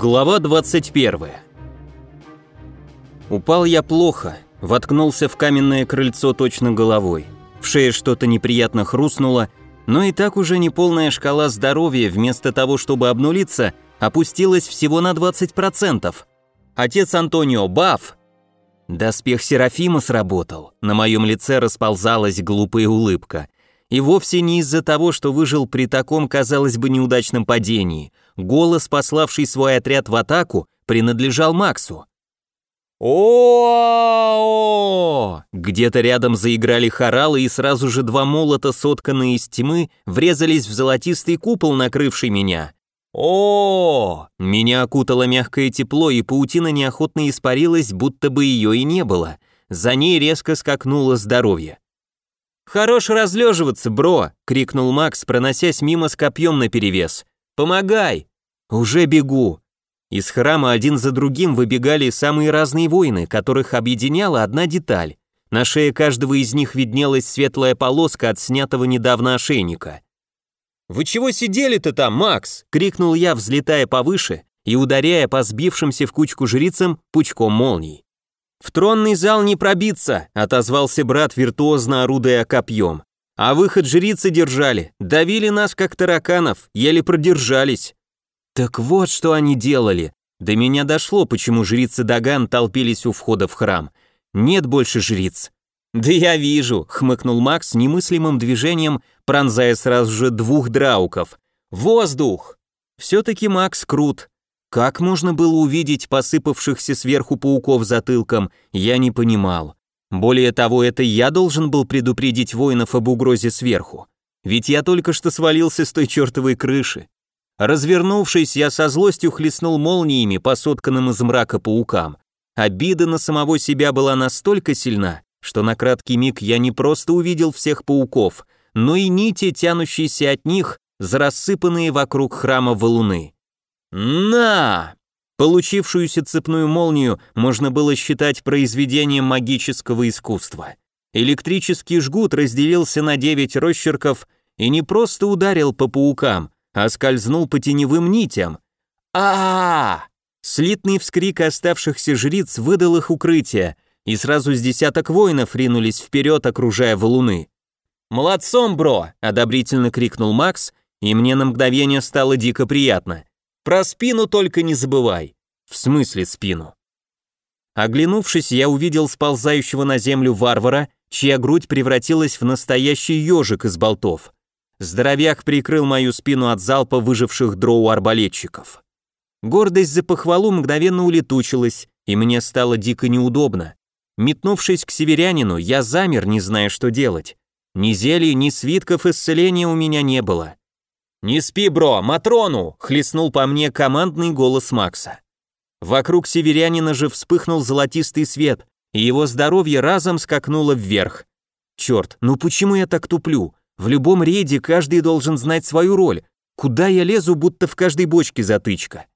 Глава 21. Упал я плохо, воткнулся в каменное крыльцо точно головой. В шее что-то неприятно хрустнуло, но и так уже неполная шкала здоровья вместо того, чтобы обнулиться, опустилась всего на 20%. Отец Антонио Баф. Доспех Серафима сработал. На моем лице расползалась глупая улыбка. И вовсе не из-за того, что выжил при таком, казалось бы, неудачном падении. Голос, пославший свой отряд в атаку, принадлежал Максу. о Где-то рядом заиграли хоралы, и сразу же два молота, сотканные из тьмы, врезались в золотистый купол, накрывший меня. о Меня окутало мягкое тепло, и паутина неохотно испарилась, будто бы ее и не было. За ней резко скакнуло здоровье. «Хорош разлеживаться, бро!» — крикнул Макс, проносясь мимо с копьем наперевес. «Помогай!» «Уже бегу!» Из храма один за другим выбегали самые разные воины, которых объединяла одна деталь. На шее каждого из них виднелась светлая полоска от снятого недавно ошейника. «Вы чего сидели-то там, Макс?» — крикнул я, взлетая повыше и ударяя по сбившимся в кучку жрицам пучком молний. «В тронный зал не пробиться», — отозвался брат, виртуозно орудуя копьем. «А выход жрицы держали, давили нас, как тараканов, еле продержались». Так вот, что они делали. До меня дошло, почему жрицы Даган толпились у входа в храм. Нет больше жриц. «Да я вижу», — хмыкнул Макс немыслимым движением, пронзая сразу же двух драуков. «Воздух!» Все-таки Макс крут. Как можно было увидеть посыпавшихся сверху пауков затылком, я не понимал. Более того, это я должен был предупредить воинов об угрозе сверху. Ведь я только что свалился с той чертовой крыши. Развернувшись, я со злостью хлестнул молниями по сотканным из мрака паукам. Обида на самого себя была настолько сильна, что на краткий миг я не просто увидел всех пауков, но и нити, тянущиеся от них, за вокруг храма валуны. «На!» Получившуюся цепную молнию можно было считать произведением магического искусства. Электрический жгут разделился на девять росчерков и не просто ударил по паукам, а скользнул по теневым нитям. а, -а, -а Слитный вскрик оставшихся жриц выдал их укрытие, и сразу с десяток воинов ринулись вперед, окружая валуны. «Молодцом, бро!» – одобрительно крикнул Макс, и мне на мгновение стало дико приятно. Про спину только не забывай. В смысле спину? Оглянувшись, я увидел сползающего на землю варвара, чья грудь превратилась в настоящий ежик из болтов. Здоровяк прикрыл мою спину от залпа выживших дроу-арбалетчиков. Гордость за похвалу мгновенно улетучилась, и мне стало дико неудобно. Метнувшись к северянину, я замер, не зная, что делать. Ни зелий, ни свитков исцеления у меня не было. «Не спи, бро, Матрону!» — хлестнул по мне командный голос Макса. Вокруг северянина же вспыхнул золотистый свет, и его здоровье разом скакнуло вверх. Черт, ну почему я так туплю? В любом рейде каждый должен знать свою роль. Куда я лезу, будто в каждой бочке затычка?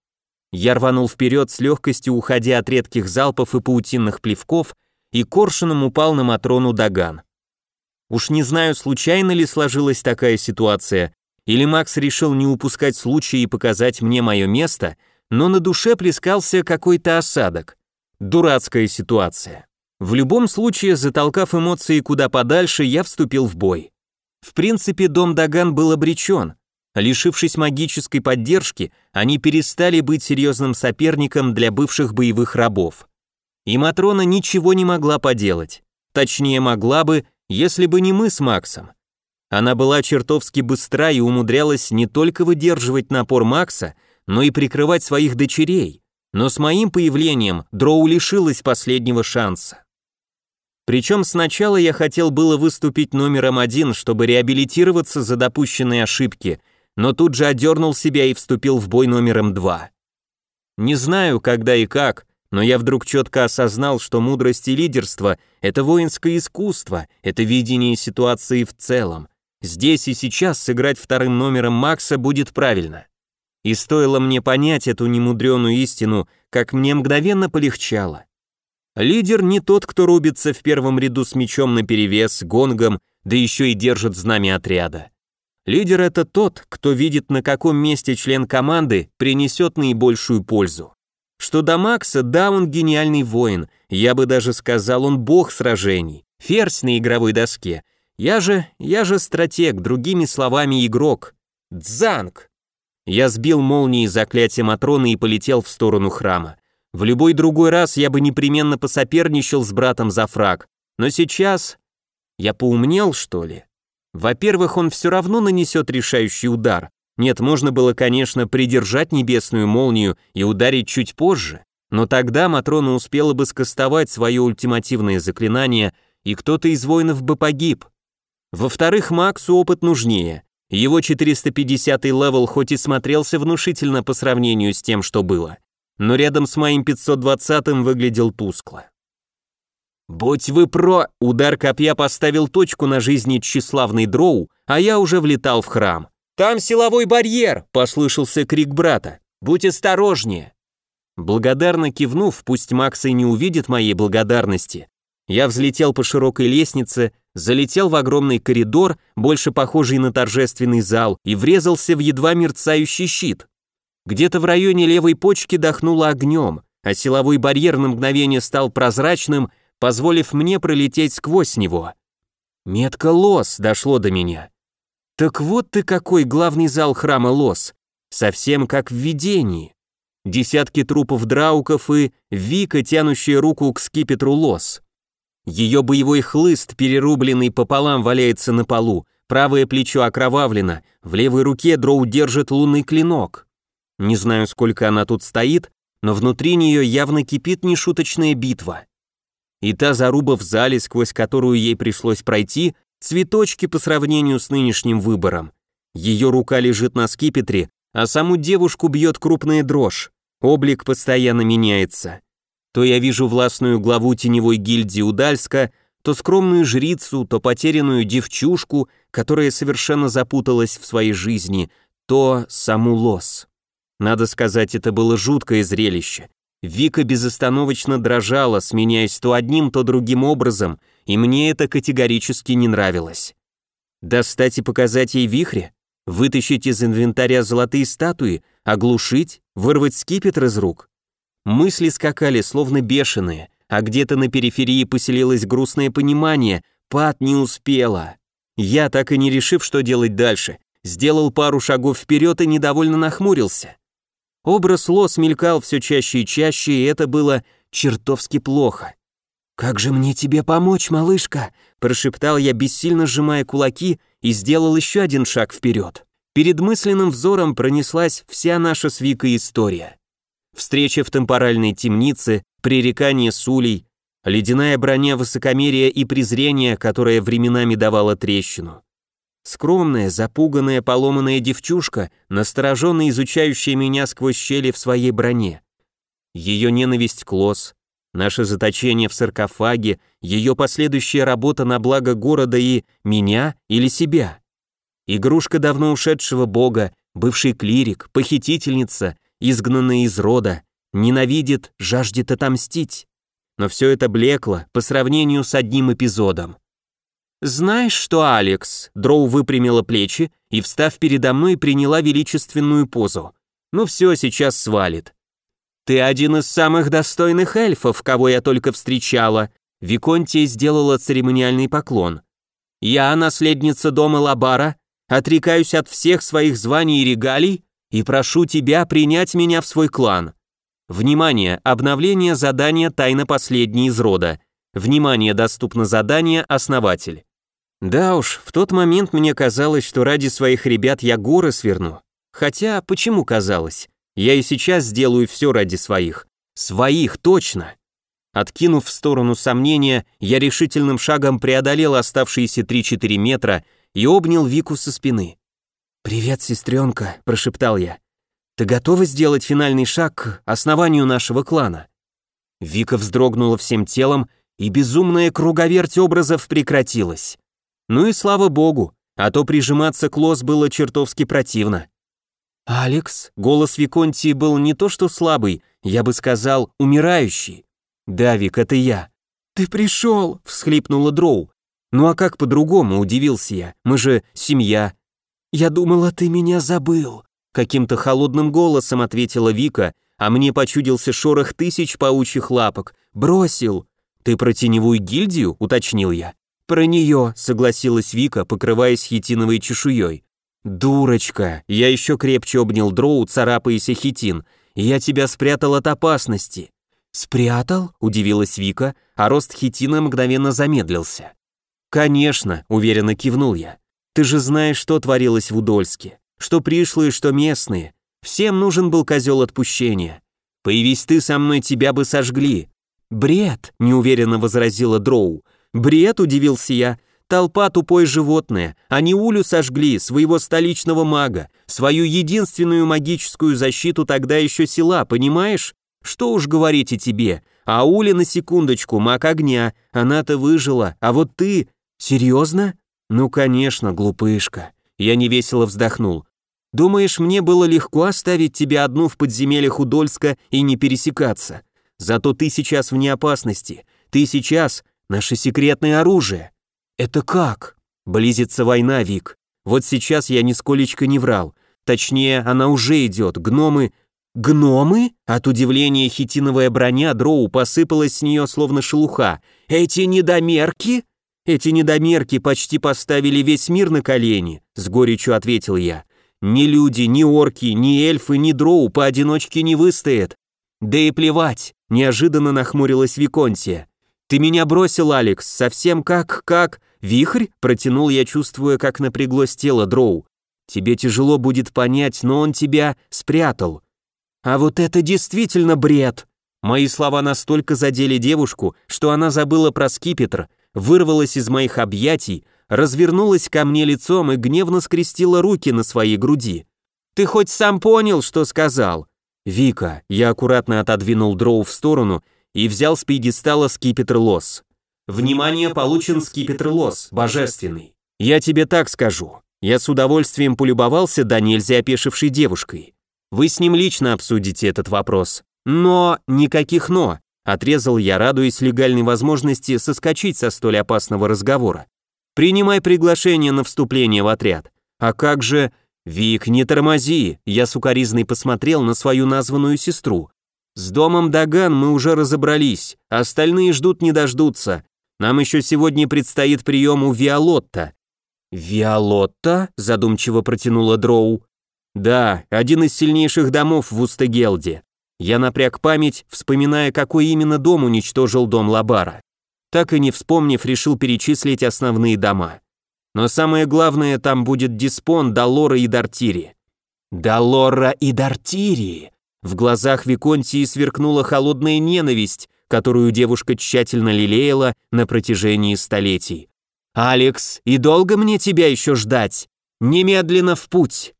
Я рванул вперед с легкостью, уходя от редких залпов и паутинных плевков, и коршуном упал на Матрону Даган. Уж не знаю, случайно ли сложилась такая ситуация, или Макс решил не упускать случая и показать мне мое место, но на душе плескался какой-то осадок. Дурацкая ситуация. В любом случае, затолкав эмоции куда подальше, я вступил в бой. В принципе, дом Даган был обречен. Лишившись магической поддержки, они перестали быть серьезным соперником для бывших боевых рабов. И Матрона ничего не могла поделать. Точнее, могла бы, если бы не мы с Максом. Она была чертовски быстра и умудрялась не только выдерживать напор Макса, но и прикрывать своих дочерей. Но с моим появлением Дроу лишилась последнего шанса. Причем сначала я хотел было выступить номером один, чтобы реабилитироваться за допущенные ошибки, но тут же одернул себя и вступил в бой номером два. Не знаю, когда и как, но я вдруг четко осознал, что мудрость и лидерство – это воинское искусство, это видение ситуации в целом. Здесь и сейчас сыграть вторым номером Макса будет правильно. И стоило мне понять эту немудреную истину, как мне мгновенно полегчало. Лидер не тот, кто рубится в первом ряду с мечом наперевес, гонгом, да еще и держит знамя отряда. Лидер это тот, кто видит, на каком месте член команды принесет наибольшую пользу. Что до Макса, да, он гениальный воин, я бы даже сказал, он бог сражений, ферзь на игровой доске. Я же, я же стратег, другими словами игрок. Дзанг! Я сбил молнией заклятие Матроны и полетел в сторону храма. В любой другой раз я бы непременно посоперничал с братом за фраг, но сейчас я поумнел, что ли? Во-первых, он все равно нанесет решающий удар. Нет, можно было, конечно, придержать небесную молнию и ударить чуть позже, но тогда Матрона успела бы скастовать свое ультимативное заклинание, и кто-то из воинов бы погиб. Во-вторых, Максу опыт нужнее. Его 450 левел хоть и смотрелся внушительно по сравнению с тем, что было, но рядом с моим 520 выглядел тускло. «Будь вы про...» Удар копья поставил точку на жизни тщеславной дроу, а я уже влетал в храм. «Там силовой барьер!» — послышался крик брата. «Будь осторожнее!» Благодарно кивнув, пусть Макс и не увидит моей благодарности, я взлетел по широкой лестнице, залетел в огромный коридор, больше похожий на торжественный зал, и врезался в едва мерцающий щит. Где-то в районе левой почки дохнуло огнем, а силовой барьер на мгновение стал прозрачным, позволив мне пролететь сквозь него. Метка Лос дошло до меня. Так вот ты какой главный зал храма Лос, совсем как в видении. Десятки трупов драуков и Вика, тянущая руку к скипетру Лос. Ее боевой хлыст, перерубленный пополам, валяется на полу, правое плечо окровавлено, в левой руке Дроу держит лунный клинок. Не знаю, сколько она тут стоит, но внутри нее явно кипит нешуточная битва и та заруба в зале, сквозь которую ей пришлось пройти, цветочки по сравнению с нынешним выбором. Ее рука лежит на скипетре, а саму девушку бьет крупная дрожь. Облик постоянно меняется. То я вижу властную главу теневой гильдии Удальска, то скромную жрицу, то потерянную девчушку, которая совершенно запуталась в своей жизни, то саму лос. Надо сказать, это было жуткое зрелище. Вика безостановочно дрожала, сменяясь то одним, то другим образом, и мне это категорически не нравилось. Достать и показать ей вихре? Вытащить из инвентаря золотые статуи? Оглушить? Вырвать скипетр из рук? Мысли скакали, словно бешеные, а где-то на периферии поселилось грустное понимание, Пат не успела. Я, так и не решив, что делать дальше, сделал пару шагов вперед и недовольно нахмурился. Образ Лос мелькал все чаще и чаще, и это было чертовски плохо. «Как же мне тебе помочь, малышка?» – прошептал я, бессильно сжимая кулаки, и сделал еще один шаг вперед. Перед мысленным взором пронеслась вся наша с Викой история. Встреча в темпоральной темнице, пререкание с Улей, ледяная броня высокомерия и презрения, которая временами давала трещину. Скромная, запуганная, поломанная девчушка, настороженно изучающая меня сквозь щели в своей броне. Ее ненависть к Лос, наше заточение в саркофаге, ее последующая работа на благо города и меня или себя. Игрушка давно ушедшего бога, бывший клирик, похитительница, изгнанная из рода, ненавидит, жаждет отомстить. Но все это блекло по сравнению с одним эпизодом. «Знаешь что, Алекс?» Дроу выпрямила плечи и, встав передо мной, приняла величественную позу. «Ну все, сейчас свалит». «Ты один из самых достойных эльфов, кого я только встречала», Виконтия сделала церемониальный поклон. «Я, наследница дома Лабара, отрекаюсь от всех своих званий и регалий и прошу тебя принять меня в свой клан. Внимание, обновление задания «Тайна последней из рода». Внимание, доступно задание «Основатель». Да уж, в тот момент мне казалось, что ради своих ребят я горы сверну. Хотя, почему казалось? Я и сейчас сделаю все ради своих. Своих, точно. Откинув в сторону сомнения, я решительным шагом преодолел оставшиеся 3-4 метра и обнял Вику со спины. «Привет, сестренка», – прошептал я. «Ты готова сделать финальный шаг к основанию нашего клана?» Вика вздрогнула всем телом, и безумная круговерть образов прекратилась. Ну и слава богу, а то прижиматься к Лос было чертовски противно. «Алекс?» — голос Виконти был не то что слабый, я бы сказал, умирающий. «Давик, это я». «Ты пришел!» — всхлипнула Дроу. «Ну а как по-другому?» — удивился я. «Мы же семья». «Я думала, ты меня забыл», — каким-то холодным голосом ответила Вика, а мне почудился шорох тысяч паучьих лапок. «Бросил». «Ты про теневую гильдию?» — уточнил я. «Про нее», — согласилась Вика, покрываясь хитиновой чешуей. «Дурочка!» Я еще крепче обнял дроу, царапаясь о хитин. «Я тебя спрятал от опасности». «Спрятал?» — удивилась Вика, а рост хитина мгновенно замедлился. «Конечно», — уверенно кивнул я. «Ты же знаешь, что творилось в Удольске. Что пришлые, что местные. Всем нужен был козел отпущения. Появись ты со мной, тебя бы сожгли». «Бред», — неуверенно возразила Дроу. «Бред», — удивился я. Толпа тупое животное. Они Улю сожгли, своего столичного мага, свою единственную магическую защиту тогда еще села, понимаешь? Что уж говорить и тебе. А Уля на секундочку, маг огня, она-то выжила, а вот ты... Серьезно? Ну, конечно, глупышка. Я невесело вздохнул. Думаешь, мне было легко оставить тебя одну в подземельях Удольска и не пересекаться? Зато ты сейчас вне опасности. Ты сейчас наше секретное оружие. «Это как?» «Близится война, Вик. Вот сейчас я нисколечко не врал. Точнее, она уже идет. Гномы...» «Гномы?» От удивления хитиновая броня дроу посыпалась с нее словно шелуха. «Эти недомерки?» «Эти недомерки почти поставили весь мир на колени», — с горечью ответил я. «Ни люди, ни орки, ни эльфы, ни дроу поодиночке не выстоят». «Да и плевать», — неожиданно нахмурилась Виконтия. «Ты меня бросил, Алекс, совсем как... как...» «Вихрь?» — протянул я, чувствуя, как напряглось тело Дроу. «Тебе тяжело будет понять, но он тебя спрятал». «А вот это действительно бред!» Мои слова настолько задели девушку, что она забыла про скипетр, вырвалась из моих объятий, развернулась ко мне лицом и гневно скрестила руки на своей груди. «Ты хоть сам понял, что сказал?» «Вика», я аккуратно отодвинул Дроу в сторону и взял с пьедестала скипетр лос. «Внимание, получен скипетр лос, божественный». «Я тебе так скажу. Я с удовольствием полюбовался до нельзя опешившей девушкой. Вы с ним лично обсудите этот вопрос. Но никаких «но», отрезал я, радуясь легальной возможности соскочить со столь опасного разговора. «Принимай приглашение на вступление в отряд. А как же...» «Вик, не тормози!» Я сукоризной посмотрел на свою названную сестру. С домом Даган мы уже разобрались, остальные ждут не дождутся. Нам еще сегодня предстоит прием у Виолотта». «Виолотта?» – задумчиво протянула Дроу. «Да, один из сильнейших домов в Устегелде. Я напряг память, вспоминая, какой именно дом уничтожил дом Лабара. Так и не вспомнив, решил перечислить основные дома. Но самое главное, там будет Диспон, Далора и Дартири. Далора и Дартири! В глазах Виконтии сверкнула холодная ненависть, которую девушка тщательно лелеяла на протяжении столетий. «Алекс, и долго мне тебя еще ждать? Немедленно в путь!»